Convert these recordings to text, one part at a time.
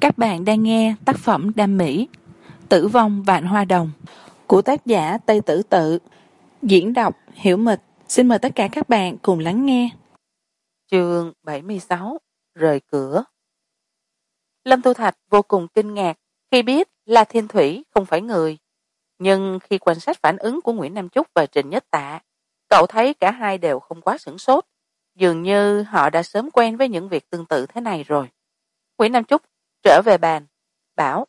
các bạn đang nghe tác phẩm đam mỹ, tử vong vạn hoa đồng, của tác giả tây tử tự. Diễn đọc hiểu mịch. Xin mời tất cả các bạn cùng lắng nghe. Chương bảy mươi sáu, rời cửa. Lâm tu thạch vô cùng kinh ngạc khi biết la thiên thủy không phải người. Nhưng khi quan sát phản ứng của nguyễn nam trúc và trịnh nhất tạ, cậu thấy cả hai đều không quá sửng sốt. Dường như họ đã sớm quen với những việc tương tự thế này rồi. Nguyễn nam trúc trở về bàn, bảo,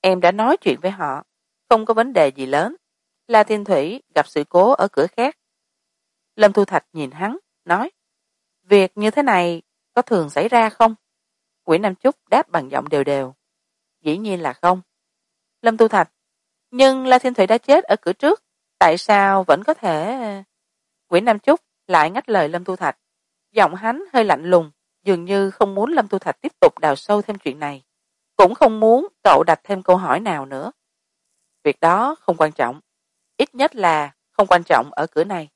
em đã nói chuyện với họ, không có vấn đề gì lớn. La thiên thủy gặp sự cố ở cửa khác. Lâm thu thạch nhìn hắn, nói, việc như thế này có thường xảy ra không? Nguyễn nam trúc đáp bằng giọng đều đều, dĩ nhiên là không. Lâm tu thạch, nhưng la thiên thủy đã chết ở cửa trước, tại sao vẫn có thể? Nguyễn nam trúc lại ngắt lời lâm tu thạch, giọng hắn hơi lạnh lùng dường như không muốn lâm tu thạch tiếp tục đào sâu thêm chuyện này. Cũng không muốn cậu đặt thêm câu hỏi nào nữa. Việc đó không quan trọng. Ít nhất là không quan trọng ở cửa này.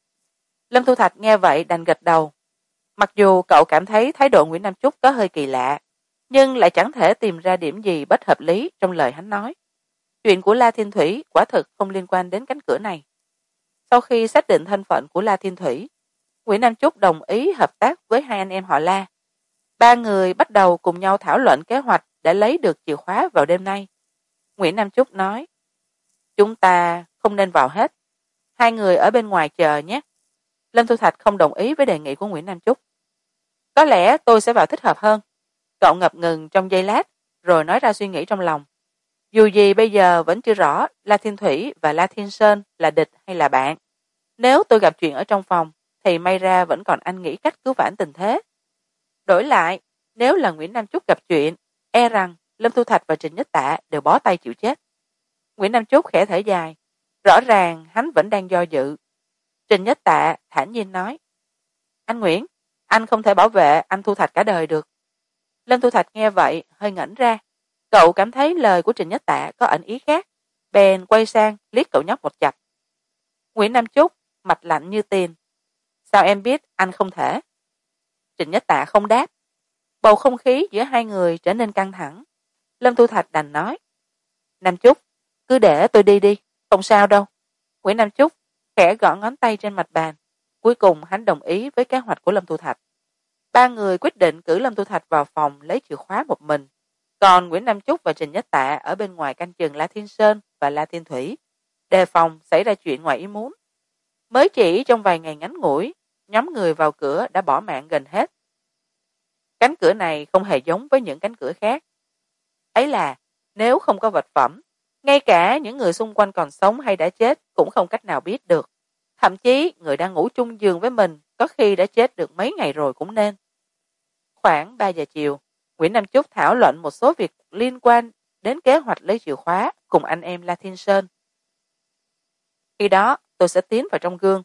Lâm thu thạch nghe vậy đành gật đầu. Mặc dù cậu cảm thấy thái độ nguyễn nam chúc có hơi kỳ lạ, nhưng lại chẳng thể tìm ra điểm gì bất hợp lý trong lời hắn nói. Chuyện của la thiên thủy quả thực không liên quan đến cánh cửa này. Sau khi xác định thân phận của la thiên thủy, nguyễn nam chúc đồng ý hợp tác với hai anh em họ la ba người bắt đầu cùng nhau thảo luận kế hoạch để lấy được chìa khóa vào đêm nay. Nguyễn nam trúc nói, chúng ta không nên vào hết. Hai người ở bên ngoài chờ nhé. Lâm thu thạch không đồng ý với đề nghị của nguyễn nam trúc có lẽ tôi sẽ vào thích hợp hơn. Cậu ngập ngừng trong giây lát, rồi nói ra suy nghĩ trong lòng. Dù gì bây giờ vẫn chưa rõ la thiên thủy và la thiên sơn là địch hay là bạn. Nếu tôi gặp chuyện ở trong phòng, thì may ra vẫn còn anh nghĩ cách cứu vãn tình thế đổi lại, nếu là nguyễn nam chúc gặp chuyện e rằng lâm thu thạch và trịnh nhất tạ đều bó tay chịu chết. Nguyễn nam chúc khẽ thở dài, rõ ràng hắn vẫn đang do dự. Trịnh nhất tạ thản nhiên nói, anh nguyễn, anh không thể bảo vệ anh thu thạch cả đời được. Lâm thu thạch nghe vậy hơi ngẩn ra. Cậu cảm thấy lời của trịnh nhất tạ có ẩn ý khác. Bèn quay sang liếc cậu nhóc một chặt nguyễn nam chúc, mặt lạnh như tiền. Sao em biết anh không thể? Trịnh nhất tạ không đáp. Bầu không khí giữa hai người trở nên căng thẳng. Lâm thu thạch đành nói, nam trúc cứ để tôi đi đi, không sao đâu. Nguyễn nam trúc khẽ gõ ngón tay trên mặt bàn. Cuối cùng hắn đồng ý với kế hoạch của lâm thu thạch. Ba người quyết định cử lâm thu thạch vào phòng lấy chìa khóa một mình. Còn nguyễn nam trúc và trình nhất tạ ở bên ngoài canh chừng la thiên sơn và la thiên thủy. Đề phòng xảy ra chuyện ngoài ý muốn. Mới chỉ trong vài ngày ngắn ngủi nhóm người vào cửa đã bỏ mạng gần hết. Cánh cửa này không hề giống với những cánh cửa khác. Ấy là, nếu không có vật phẩm, ngay cả những người xung quanh còn sống hay đã chết cũng không cách nào biết được. Thậm chí, người đang ngủ chung giường với mình có khi đã chết được mấy ngày rồi cũng nên. Khoảng ba giờ chiều, nguyễn nam chúc thảo luận một số việc liên quan đến kế hoạch lấy chìa khóa cùng anh em la thiên sơn. Khi đó, tôi sẽ tiến vào trong gương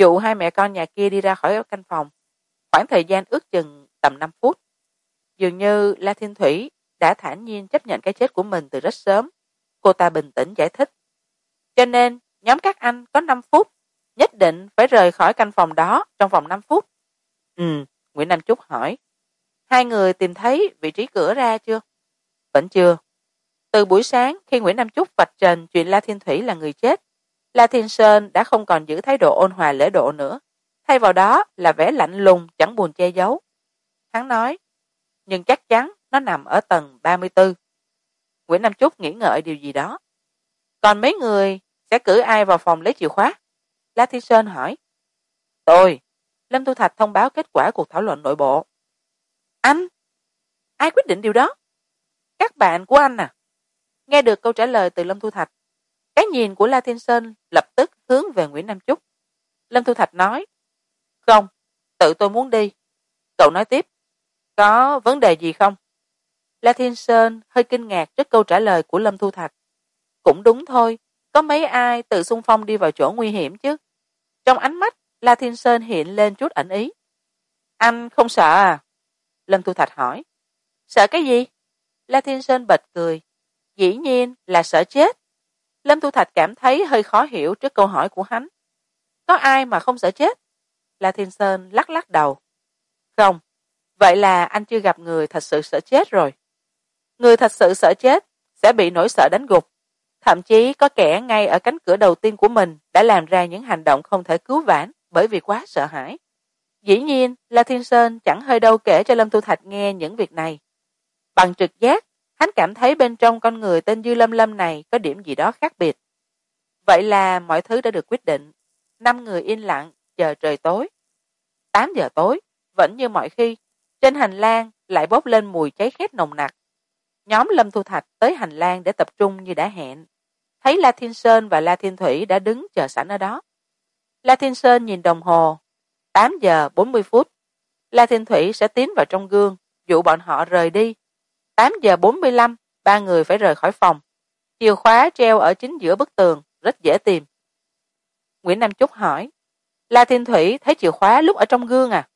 dụ hai mẹ con nhà kia đi ra khỏi căn phòng, khoảng thời gian ước chừng tầm năm phút. Dường như la thiên thủy đã thản nhiên chấp nhận cái chết của mình từ rất sớm. Cô ta bình tĩnh giải thích. Cho nên, nhóm các anh có năm phút, nhất định phải rời khỏi căn phòng đó trong vòng năm phút. Ừ nguyễn nam trúc hỏi. Hai người tìm thấy vị trí cửa ra chưa? Vẫn chưa. Từ buổi sáng, khi nguyễn nam trúc vạch trần chuyện la thiên thủy là người chết la thiên sơn đã không còn giữ thái độ ôn hòa lễ độ nữa. Thay vào đó là vẻ lạnh lùng, chẳng buồn che giấu. Hắn nói, nhưng chắc chắn nó nằm ở tầng ba mươi b nguyễn nam trúc nghĩ ngợi điều gì đó. Còn mấy người sẽ cử ai vào phòng lấy chìa khóa? La thiên sơn hỏi. Tôi. Lâm thu thạch thông báo kết quả cuộc thảo luận nội bộ. Anh? Ai quyết định điều đó? Các bạn của anh à. Nghe được câu trả lời từ lâm thu thạch cái nhìn của la thiên sơn lập tức hướng về nguyễn nam trúc lâm thu thạch nói, không, tự tôi muốn đi. Cậu nói tiếp, có vấn đề gì không? La thiên sơn hơi kinh ngạc trước câu trả lời của lâm thu thạch. Cũng đúng thôi, có mấy ai tự xung phong đi vào chỗ nguy hiểm chứ? Trong ánh mắt, la thiên sơn hiện lên chút ẩn ý. Anh không sợ à? Lâm thu thạch hỏi. Sợ cái gì? La thiên sơn bật cười. Dĩ nhiên là sợ chết lâm thu thạch cảm thấy hơi khó hiểu trước câu hỏi của hắn. Có ai mà không sợ chết? La thiên sơn lắc lắc đầu. Không, vậy là anh chưa gặp người thật sự sợ chết rồi. Người thật sự sợ chết sẽ bị nỗi sợ đánh gục. Thậm chí có kẻ ngay ở cánh cửa đầu tiên của mình đã làm ra những hành động không thể cứu vãn bởi vì quá sợ hãi. Dĩ nhiên, la thiên sơn chẳng hơi đâu kể cho lâm thu thạch nghe những việc này. Bằng trực giác hắn cảm thấy bên trong con người tên dư lâm lâm này có điểm gì đó khác biệt. Vậy là mọi thứ đã được quyết định. Năm người yên lặng, chờ trời tối. Tám giờ tối, vẫn như mọi khi, trên hành lang lại bốc lên mùi cháy khét nồng nặc. Nhóm lâm thu thạch tới hành lang để tập trung như đã hẹn. Thấy la thiên sơn và la thiên thủy đã đứng chờ sẵn ở đó. La thiên sơn nhìn đồng hồ. Tám giờ bốn mươi phút. La thiên thủy sẽ tiến vào trong gương, dụ bọn họ rời đi tám giờ bốn mươi lăm, ba người phải rời khỏi phòng. Chìa khóa treo ở chính giữa bức tường, rất dễ tìm. Nguyễn nam chúc hỏi, la thiên thủy thấy chìa khóa lúc ở trong gương à?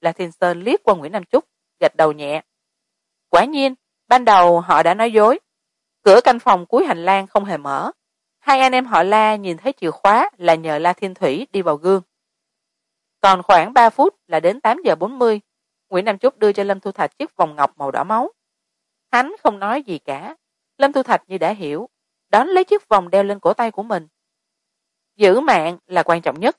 La thiên sơn liếc qua nguyễn nam chúc, gật đầu nhẹ. Quả nhiên, ban đầu họ đã nói dối. Cửa căn phòng cuối hành lang không hề mở. Hai anh em họ la nhìn thấy chìa khóa là nhờ la thiên thủy đi vào gương. Còn khoảng ba phút là đến tám giờ bốn mươi, nguyễn nam chúc đưa cho lâm thu thạch chiếc vòng ngọc màu đỏ máu hắn không nói gì cả. Lâm thu thạch như đã hiểu, đón lấy chiếc vòng đeo lên cổ tay của mình. Giữ mạng là quan trọng nhất.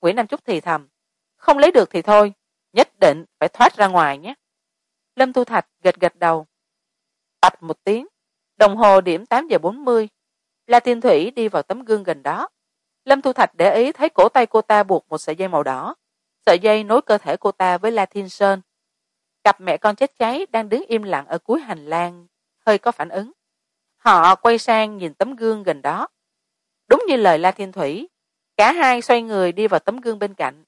Nguyễn nam chúc thì thầm, không lấy được thì thôi, nhất định phải thoát ra ngoài nhé. Lâm thu thạch gật gật đầu. Tập một tiếng, đồng hồ điểm tám giờ bốn mươi. La thiên thủy đi vào tấm gương gần đó. Lâm thu thạch để ý thấy cổ tay cô ta buộc một sợi dây màu đỏ. Sợi dây nối cơ thể cô ta với la thiên sơn cặp mẹ con chết cháy đang đứng im lặng ở cuối hành lang, hơi có phản ứng. Họ quay sang nhìn tấm gương gần đó. Đúng như lời la thiên thủy, cả hai xoay người đi vào tấm gương bên cạnh.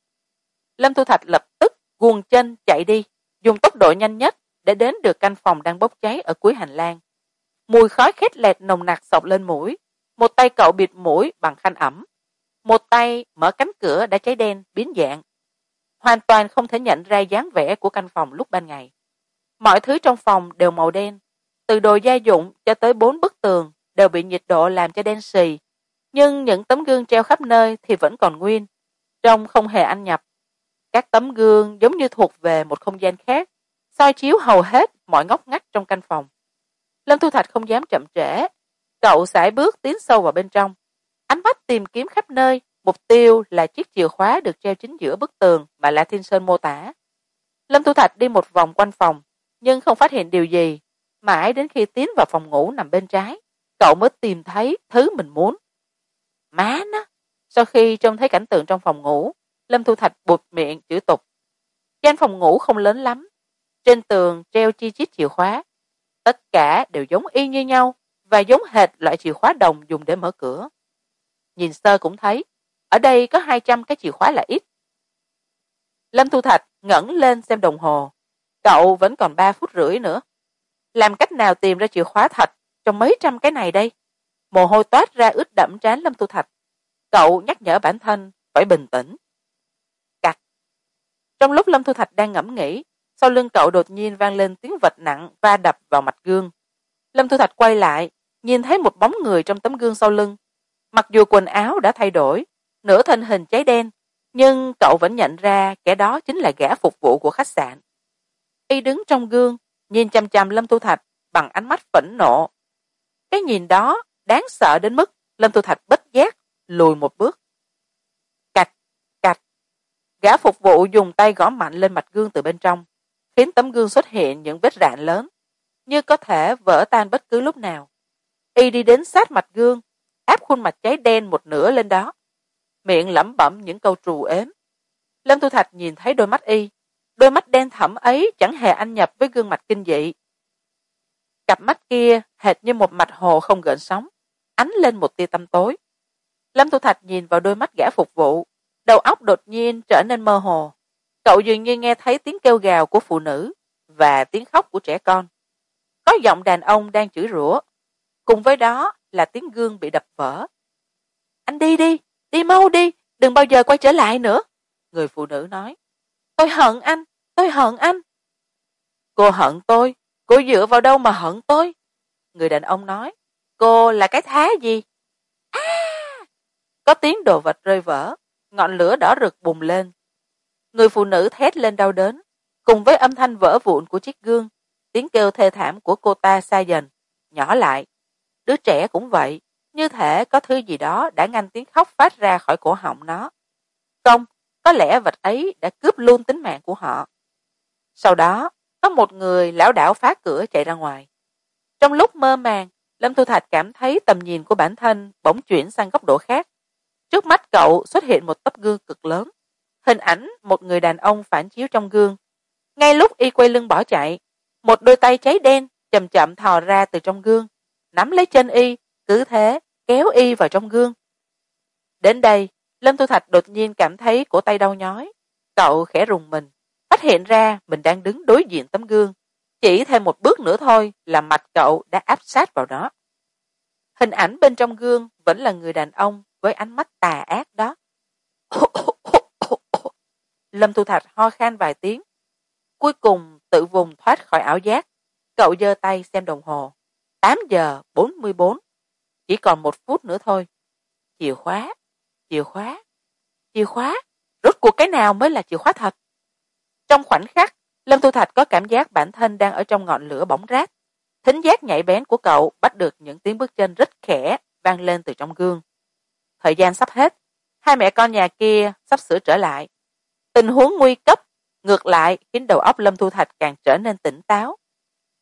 Lâm thu thạch lập tức guồng chân chạy đi, dùng tốc độ nhanh nhất để đến được căn phòng đang bốc cháy ở cuối hành lang. Mùi khói khét lẹt nồng nặc xộc lên mũi, một tay cậu bịt mũi bằng khăn ẩm, một tay mở cánh cửa đã cháy đen, biến dạng hoàn toàn không thể nhận ra dáng vẻ của căn phòng lúc ban ngày. Mọi thứ trong phòng đều màu đen, từ đồ gia dụng cho tới bốn bức tường đều bị nhiệt độ làm cho đen xì. Nhưng những tấm gương treo khắp nơi thì vẫn còn nguyên, trông không hề ăn nhập. Các tấm gương giống như thuộc về một không gian khác, soi chiếu hầu hết mọi ngóc ngách trong căn phòng. Lâm thu thạch không dám chậm trễ, cậu sải bước tiến sâu vào bên trong. Ánh mắt tìm kiếm khắp nơi mục tiêu là chiếc chìa khóa được treo chính giữa bức tường mà lã thiên sơn mô tả. Lâm thu thạch đi một vòng quanh phòng, nhưng không phát hiện điều gì. Mãi đến khi tiến vào phòng ngủ nằm bên trái, cậu mới tìm thấy thứ mình muốn. Má nó! Sau khi trông thấy cảnh tượng trong phòng ngủ, lâm thu thạch bụt miệng chữ tục. Gian phòng ngủ không lớn lắm. Trên tường treo chi chít chìa khóa. Tất cả đều giống y như nhau và giống hệt loại chìa khóa đồng dùng để mở cửa. Nhìn sơ cũng thấy ở đây có hai trăm cái chìa khóa là ít. Lâm thu thạch ngẩng lên xem đồng hồ. Cậu vẫn còn ba phút rưỡi nữa. Làm cách nào tìm ra chìa khóa thật trong mấy trăm cái này đây? Mồ hôi toát ra ướt đẫm trán lâm thu thạch. Cậu nhắc nhở bản thân phải bình tĩnh. Cạch. Trong lúc lâm thu thạch đang ngẫm nghĩ, sau lưng cậu đột nhiên vang lên tiếng vật nặng va đập vào mặt gương. Lâm thu thạch quay lại, nhìn thấy một bóng người trong tấm gương sau lưng. Mặc dù quần áo đã thay đổi nửa thân hình cháy đen, nhưng cậu vẫn nhận ra kẻ đó chính là gã phục vụ của khách sạn. Y đứng trong gương, nhìn chằm chằm lâm thu thạch bằng ánh mắt phẫn nộ. Cái nhìn đó đáng sợ đến mức lâm thu thạch bất giác lùi một bước. Cạch cạch. Gã phục vụ dùng tay gõ mạnh lên mặt gương từ bên trong, khiến tấm gương xuất hiện những vết rạn lớn, như có thể vỡ tan bất cứ lúc nào. Y đi đến sát mặt gương, áp khuôn mặt cháy đen một nửa lên đó miệng lẩm bẩm những câu trù ếm. Lâm thu thạch nhìn thấy đôi mắt y, đôi mắt đen thẫm ấy chẳng hề anh nhập với gương mặt kinh dị. Cặp mắt kia hệt như một mặt hồ không gợn sóng, ánh lên một tia tăm tối. Lâm thu thạch nhìn vào đôi mắt gã phục vụ, đầu óc đột nhiên trở nên mơ hồ. Cậu dường như nghe thấy tiếng kêu gào của phụ nữ và tiếng khóc của trẻ con. Có giọng đàn ông đang chửi rủa, cùng với đó là tiếng gương bị đập vỡ. Anh đi đi đi mau đi, đừng bao giờ quay trở lại nữa. Người phụ nữ nói. Tôi hận anh, tôi hận anh. Cô hận tôi, cô dựa vào đâu mà hận tôi? Người đàn ông nói. Cô là cái thá gì? À! có tiếng đồ vật rơi vỡ, ngọn lửa đỏ rực bùng lên. Người phụ nữ thét lên đau đớn, cùng với âm thanh vỡ vụn của chiếc gương, tiếng kêu thê thảm của cô ta xa dần, nhỏ lại. Đứa trẻ cũng vậy như thể có thứ gì đó đã ngăn tiếng khóc phát ra khỏi cổ họng nó. Không có lẽ vật ấy đã cướp luôn tính mạng của họ. Sau đó, có một người lão đảo phá cửa chạy ra ngoài. Trong lúc mơ màng, lâm thu thạch cảm thấy tầm nhìn của bản thân bỗng chuyển sang góc độ khác. Trước mắt cậu xuất hiện một tấm gương cực lớn. Hình ảnh một người đàn ông phản chiếu trong gương. Ngay lúc y quay lưng bỏ chạy, một đôi tay cháy đen chậm chậm thò ra từ trong gương, nắm lấy chân y cứ thế, kéo y vào trong gương. Đến đây, lâm thu thạch đột nhiên cảm thấy cổ tay đau nhói. Cậu khẽ rùng mình, phát hiện ra mình đang đứng đối diện tấm gương. Chỉ thêm một bước nữa thôi là mạch cậu đã áp sát vào đó. Hình ảnh bên trong gương vẫn là người đàn ông với ánh mắt tà ác đó. Lâm thu thạch ho khan vài tiếng. Cuối cùng tự vùng thoát khỏi ảo giác. Cậu giơ tay xem đồng hồ. tám giờ bốn mươi bốn chỉ còn một phút nữa thôi. Chìa khóa chìa khóa chìa khóa. Rốt cuộc cái nào mới là chìa khóa thật? Trong khoảnh khắc, lâm tu thạch có cảm giác bản thân đang ở trong ngọn lửa bỏng rát thính giác nhạy bén của cậu bắt được những tiếng bước chân rất khẽ vang lên từ trong gương. Thời gian sắp hết. Hai mẹ con nhà kia sắp sửa trở lại. Tình huống nguy cấp ngược lại khiến đầu óc lâm thu thạch càng trở nên tỉnh táo.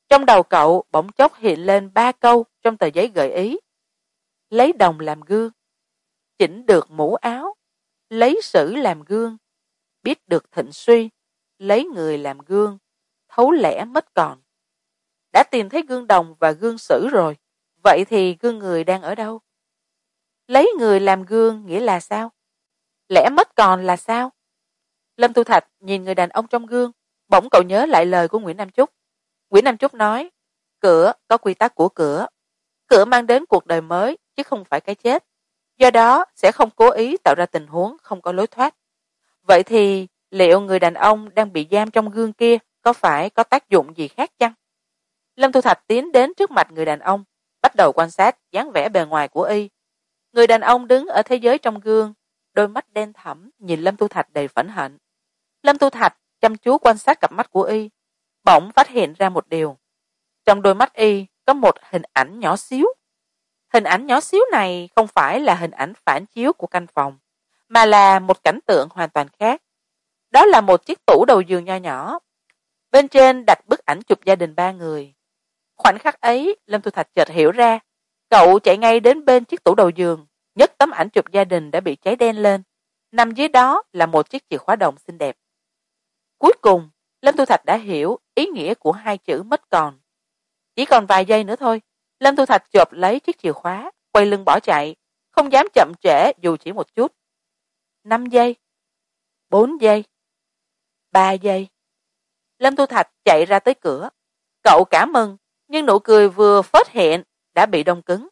Trong đầu cậu bỗng chốc hiện lên ba câu trong tờ giấy gợi ý lấy đồng làm gương, chỉnh được mũ áo, lấy sử làm gương, biết được thịnh suy, lấy người làm gương, thấu lẽ mất còn. Đã tìm thấy gương đồng và gương sử rồi, vậy thì gương người đang ở đâu? Lấy người làm gương nghĩa là sao? Lẽ mất còn là sao? Lâm tu thạch nhìn người đàn ông trong gương, bỗng cậu nhớ lại lời của nguyễn nam Chúc. Nguyễn nam Chúc nói, cửa có quy tắc của cửa. Cửa mang đến cuộc đời mới chứ không phải cái chết. Do đó, sẽ không cố ý tạo ra tình huống không có lối thoát. Vậy thì liệu người đàn ông đang bị giam trong gương kia có phải có tác dụng gì khác chăng? Lâm thu thạch tiến đến trước mặt người đàn ông, bắt đầu quan sát dáng vẻ bề ngoài của y. Người đàn ông đứng ở thế giới trong gương, đôi mắt đen thẳm nhìn lâm thu thạch đầy phẫn hận. Lâm thu thạch chăm chú quan sát cặp mắt của y, bỗng phát hiện ra một điều. Trong đôi mắt y có một hình ảnh nhỏ xíu hình ảnh nhỏ xíu này không phải là hình ảnh phản chiếu của căn phòng, mà là một cảnh tượng hoàn toàn khác. Đó là một chiếc tủ đầu giường nho nhỏ. Bên trên đặt bức ảnh chụp gia đình ba người. Khoảnh khắc ấy, lâm thu thạch chợt hiểu ra, cậu chạy ngay đến bên chiếc tủ đầu giường, nhấc tấm ảnh chụp gia đình đã bị cháy đen lên. Nằm dưới đó là một chiếc chìa khóa đồng xinh đẹp. Cuối cùng, lâm thu thạch đã hiểu ý nghĩa của hai chữ mất còn. Chỉ còn vài giây nữa thôi lâm thu thạch chộp lấy chiếc chìa khóa, quay lưng bỏ chạy, không dám chậm trễ dù chỉ một chút. Năm giây, bốn giây, ba giây. Lâm thu thạch chạy ra tới cửa. Cậu cảm mừng, nhưng nụ cười vừa phớt hiện đã bị đông cứng.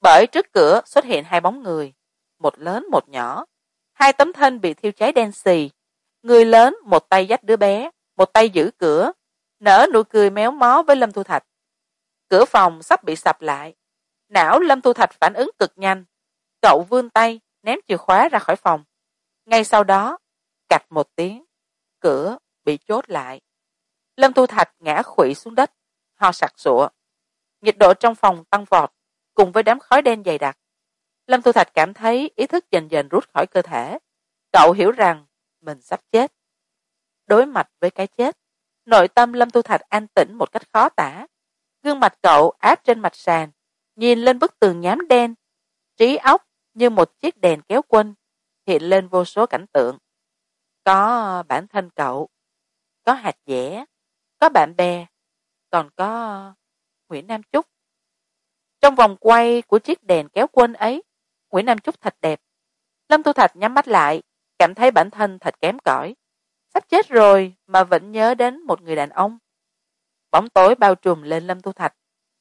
Bởi trước cửa xuất hiện hai bóng người, một lớn một nhỏ. Hai tấm thân bị thiêu cháy đen xì. Người lớn, một tay dắt đứa bé, một tay giữ cửa. Nở nụ cười méo mó với lâm thu thạch cửa phòng sắp bị sập lại. Não lâm thu thạch phản ứng cực nhanh. Cậu vươn tay, ném chìa khóa ra khỏi phòng. Ngay sau đó, cạch một tiếng, cửa bị chốt lại. Lâm thu thạch ngã khuỵu xuống đất, ho sặc sụa. Nhiệt độ trong phòng tăng vọt, cùng với đám khói đen dày đặc. Lâm thu thạch cảm thấy ý thức dần dần rút khỏi cơ thể. Cậu hiểu rằng mình sắp chết. Đối mặt với cái chết, nội tâm lâm thu thạch an tĩnh một cách khó tả gương mặt cậu áp trên mặt sàn, nhìn lên bức tường nhám đen, trí óc như một chiếc đèn kéo quân, hiện lên vô số cảnh tượng. Có bản thân cậu, có hạt dẻ, có bạn bè, còn có nguyễn nam trúc trong vòng quay của chiếc đèn kéo quân ấy, nguyễn nam trúc thật đẹp. Lâm tu thạch nhắm mắt lại, cảm thấy bản thân thật kém cỏi. Sắp chết rồi mà vẫn nhớ đến một người đàn ông bóng tối bao trùm lên lâm tu thạch.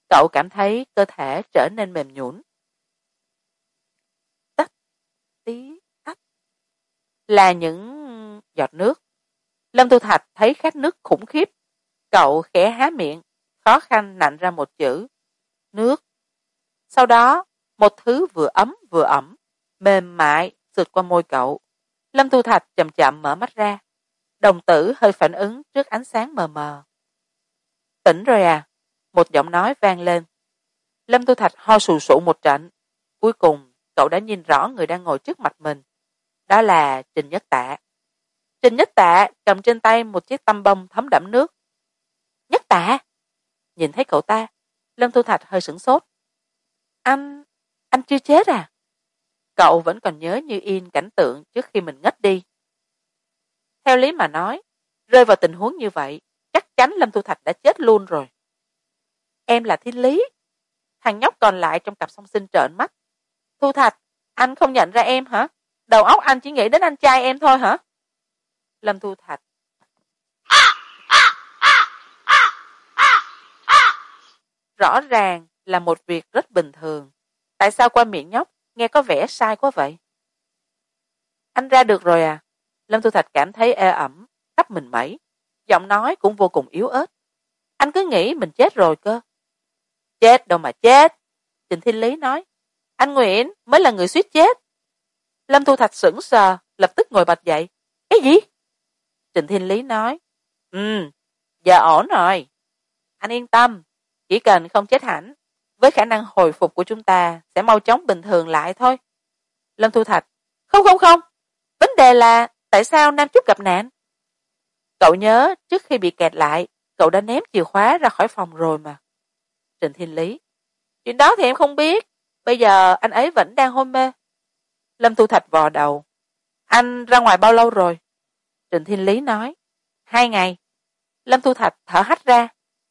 Cậu cảm thấy cơ thể trở nên mềm nhũn. Tách tí tách là những giọt nước. Lâm tu thạch thấy khát nước khủng khiếp. Cậu khẽ há miệng, khó khăn nặn ra một chữ, nước. Sau đó, một thứ vừa ấm vừa ẩm, mềm mại sượt qua môi cậu. Lâm tu thạch chậm chậm mở mắt ra. Đồng tử hơi phản ứng trước ánh sáng mờ mờ tỉnh rồi à? Một giọng nói vang lên. Lâm tu thạch ho sù sụ một trận. Cuối cùng, cậu đã nhìn rõ người đang ngồi trước mặt mình. Đó là trình nhất tạ. Trình nhất tạ cầm trên tay một chiếc tăm bông thấm đẫm nước. Nhất tạ! Nhìn thấy cậu ta, lâm thu thạch hơi sửng sốt. Anh anh chưa chết à? Cậu vẫn còn nhớ như in cảnh tượng trước khi mình ngất đi. Theo lý mà nói, rơi vào tình huống như vậy chắc chắn lâm thu thạch đã chết luôn rồi. Em là thiên lý. Thằng nhóc còn lại trong cặp song sinh trợn mắt. Thu thạch, anh không nhận ra em hả? Đầu óc anh chỉ nghĩ đến anh trai em thôi hả? Lâm thu thạch. Rõ ràng là một việc rất bình thường. Tại sao qua miệng nhóc nghe có vẻ sai quá vậy? Anh ra được rồi à? Lâm thu thạch cảm thấy ê ẩm khắp mình mẩy giọng nói cũng vô cùng yếu ớt. Anh cứ nghĩ mình chết rồi cơ. Chết đâu mà chết trịnh thiên lý nói. Anh nguyễn mới là người suýt chết. Lâm thu thạch sững sờ, lập tức ngồi bật dậy. Cái gì? Trịnh thiên lý nói. Ừ giờ ổn rồi. Anh yên tâm, chỉ cần không chết hẳn, với khả năng hồi phục của chúng ta sẽ mau chóng bình thường lại thôi. Lâm thu thạch, không không không. Vấn đề là tại sao nam trúc gặp nạn? Cậu nhớ, trước khi bị kẹt lại, cậu đã ném chìa khóa ra khỏi phòng rồi mà. Trịnh thiên lý. Chuyện đó thì em không biết. Bây giờ anh ấy vẫn đang hôn mê. Lâm thu thạch vò đầu. Anh ra ngoài bao lâu rồi? Trịnh thiên lý nói. Hai ngày. Lâm thu thạch thở hắt ra.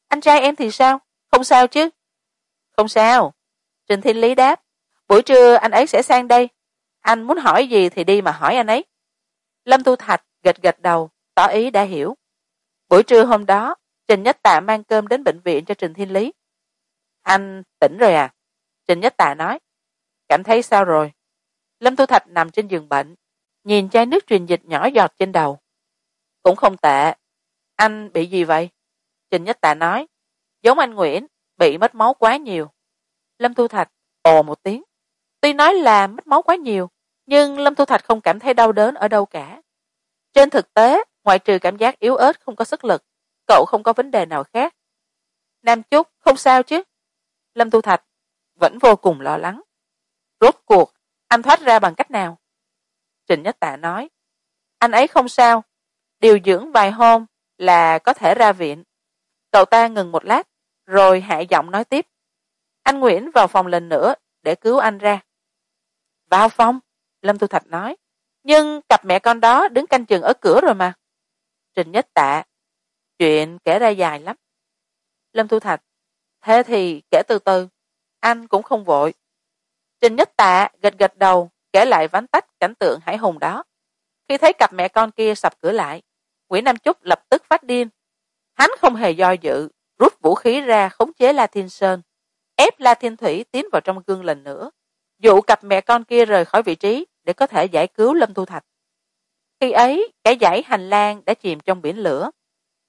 Anh trai em thì sao? Không sao chứ? Không sao. Trịnh thiên lý đáp. Buổi trưa anh ấy sẽ sang đây. Anh muốn hỏi gì thì đi mà hỏi anh ấy. Lâm thu thạch gật gật đầu tỏ ý đã hiểu. Buổi trưa hôm đó, trình nhất tạ mang cơm đến bệnh viện cho trình thiên lý. Anh tỉnh rồi à? Trình nhất tạ nói. Cảm thấy sao rồi? Lâm thu thạch nằm trên giường bệnh, nhìn chai nước truyền dịch nhỏ giọt trên đầu. Cũng không tệ. Anh bị gì vậy? Trình nhất tạ nói. Giống anh nguyễn, bị mất máu quá nhiều. Lâm thu thạch ồ một tiếng. Tuy nói là mất máu quá nhiều, nhưng lâm thu thạch không cảm thấy đau đớn ở đâu cả. Trên thực tế ngoại trừ cảm giác yếu ớt không có sức lực, cậu không có vấn đề nào khác. Nam chúc, không sao chứ? Lâm tu thạch, vẫn vô cùng lo lắng. Rốt cuộc, anh thoát ra bằng cách nào? Trịnh nhất tạ nói, anh ấy không sao. Điều dưỡng vài hôm là có thể ra viện. Cậu ta ngừng một lát, rồi hạ giọng nói tiếp. Anh nguyễn vào phòng lần nữa để cứu anh ra. Vào phòng, lâm tu thạch nói. Nhưng cặp mẹ con đó đứng canh chừng ở cửa rồi mà trình nhất tạ chuyện kể ra dài lắm. Lâm thu thạch, thế thì kể từ từ, anh cũng không vội. Trình nhất tạ gật gật đầu, kể lại vắn tách cảnh tượng hải hùng đó. Khi thấy cặp mẹ con kia sập cửa lại, nguyễn nam chúc lập tức phát điên. Hắn không hề do dự, rút vũ khí ra khống chế la thiên sơn, ép la thiên thủy tiến vào trong gương lần nữa. Dụ cặp mẹ con kia rời khỏi vị trí để có thể giải cứu lâm thu thạch khi ấy cái dãy hành lang đã chìm trong biển lửa.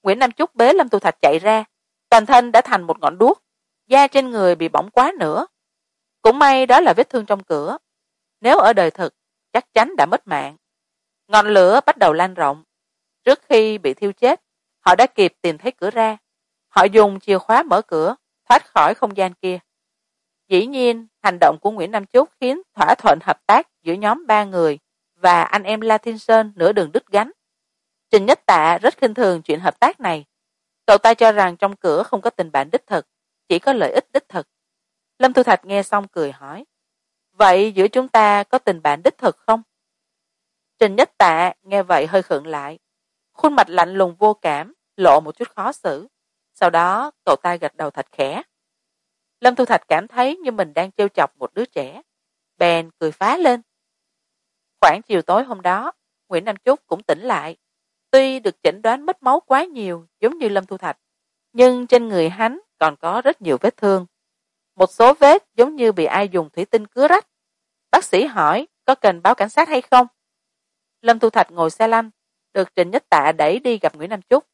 Nguyễn nam chúc bế lâm tu thạch chạy ra. Toàn thân đã thành một ngọn đuốc. Da trên người bị bỏng quá nữa. Cũng may đó là vết thương trong cửa. Nếu ở đời thực, chắc chắn đã mất mạng. Ngọn lửa bắt đầu lan rộng. Trước khi bị thiêu chết, họ đã kịp tìm thấy cửa ra. Họ dùng chìa khóa mở cửa, thoát khỏi không gian kia. Dĩ nhiên, hành động của nguyễn nam chúc khiến thỏa thuận hợp tác giữa nhóm ba người và anh em Latinson sơn nửa đường đứt gánh. Trình nhất tạ rất khinh thường chuyện hợp tác này. Cậu ta cho rằng trong cửa không có tình bạn đích thực, chỉ có lợi ích đích thực. Lâm thu thạch nghe xong cười hỏi, vậy giữa chúng ta có tình bạn đích thực không? Trình nhất tạ nghe vậy hơi khựng lại, khuôn mặt lạnh lùng vô cảm, lộ một chút khó xử. Sau đó, cậu ta gật đầu thật khẽ. Lâm thu thạch cảm thấy như mình đang trêu chọc một đứa trẻ. Bèn cười phá lên khoảng chiều tối hôm đó, nguyễn nam chúc cũng tỉnh lại. Tuy được chẩn đoán mất máu quá nhiều, giống như lâm thu thạch, nhưng trên người hắn còn có rất nhiều vết thương. Một số vết giống như bị ai dùng thủy tinh cứa rách. Bác sĩ hỏi, có cần báo cảnh sát hay không? Lâm thu thạch ngồi xe lăn, được trịnh nhất tạ đẩy đi gặp nguyễn nam chúc.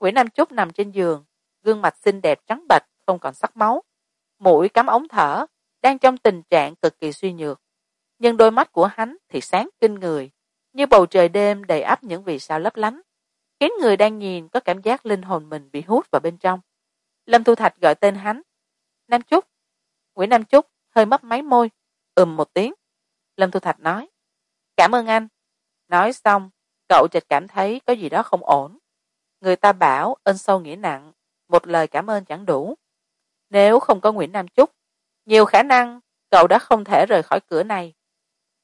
Nguyễn nam chúc nằm trên giường, gương mặt xinh đẹp trắng bệch không còn sắc máu. Mũi cắm ống thở, đang trong tình trạng cực kỳ suy nhược nhưng đôi mắt của hắn thì sáng kinh người, như bầu trời đêm đầy ắp những vì sao lấp lánh, khiến người đang nhìn có cảm giác linh hồn mình bị hút vào bên trong. Lâm thu thạch gọi tên hắn, nam trúc nguyễn nam trúc hơi mấp máy môi, ừm một tiếng. Lâm thu thạch nói, cảm ơn anh. Nói xong, cậu chợt cảm thấy có gì đó không ổn. Người ta bảo ơn sâu nghĩa nặng, một lời cảm ơn chẳng đủ. Nếu không có nguyễn nam trúc nhiều khả năng cậu đã không thể rời khỏi cửa này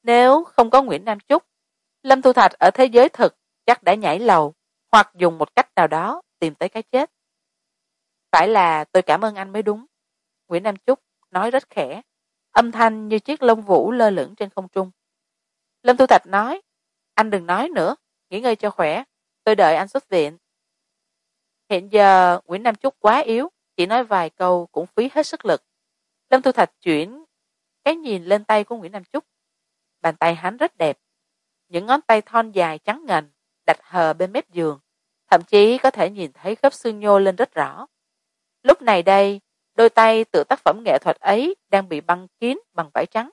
nếu không có nguyễn nam trúc lâm thu thạch ở thế giới thực chắc đã nhảy lầu hoặc dùng một cách nào đó tìm tới cái chết. Phải là tôi cảm ơn anh mới đúng. Nguyễn nam trúc nói rất khẽ, âm thanh như chiếc lông vũ lơ lửng trên không trung. Lâm thu thạch nói, anh đừng nói nữa, nghỉ ngơi cho khỏe, tôi đợi anh xuất viện. Hiện giờ nguyễn nam trúc quá yếu, chỉ nói vài câu cũng phí hết sức lực. Lâm thu thạch chuyển cái nhìn lên tay của nguyễn nam trúc bàn tay hắn rất đẹp. Những ngón tay thon dài trắng ngần đặt hờ bên mép giường, thậm chí có thể nhìn thấy khớp xương nhô lên rất rõ. Lúc này đây, đôi tay tự tác phẩm nghệ thuật ấy đang bị băng kín bằng vải trắng.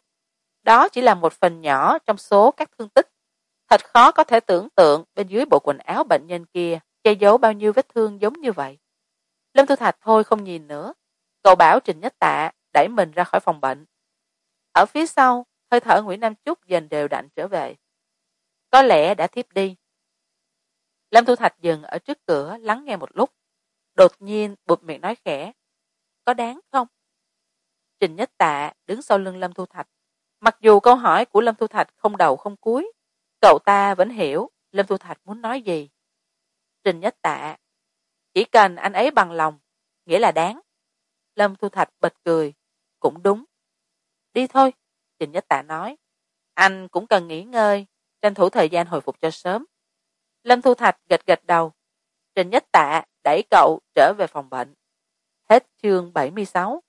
Đó chỉ là một phần nhỏ trong số các thương tích. Thật khó có thể tưởng tượng bên dưới bộ quần áo bệnh nhân kia che giấu bao nhiêu vết thương giống như vậy. Lâm thu thạch thôi không nhìn nữa. Cậu bảo trình nhất tạ đẩy mình ra khỏi phòng bệnh. Ở phía sau hơi thở nguyễn nam trúc dần đều đặn trở về. Có lẽ đã thiếp đi. Lâm thu thạch dừng ở trước cửa, lắng nghe một lúc. Đột nhiên bụt miệng nói khẽ, có đáng không? Trình nhất tạ đứng sau lưng lâm thu thạch. Mặc dù câu hỏi của lâm thu thạch không đầu không cuối, cậu ta vẫn hiểu lâm thu thạch muốn nói gì. Trình nhất tạ, chỉ cần anh ấy bằng lòng, nghĩa là đáng. Lâm thu thạch bật cười, cũng đúng. Đi thôi trình nhất tạ nói, anh cũng cần nghỉ ngơi, tranh thủ thời gian hồi phục cho sớm. Lâm thu thạch gật gật đầu, trình nhất tạ đẩy cậu trở về phòng bệnh. Hết chương bảy mươi sáu.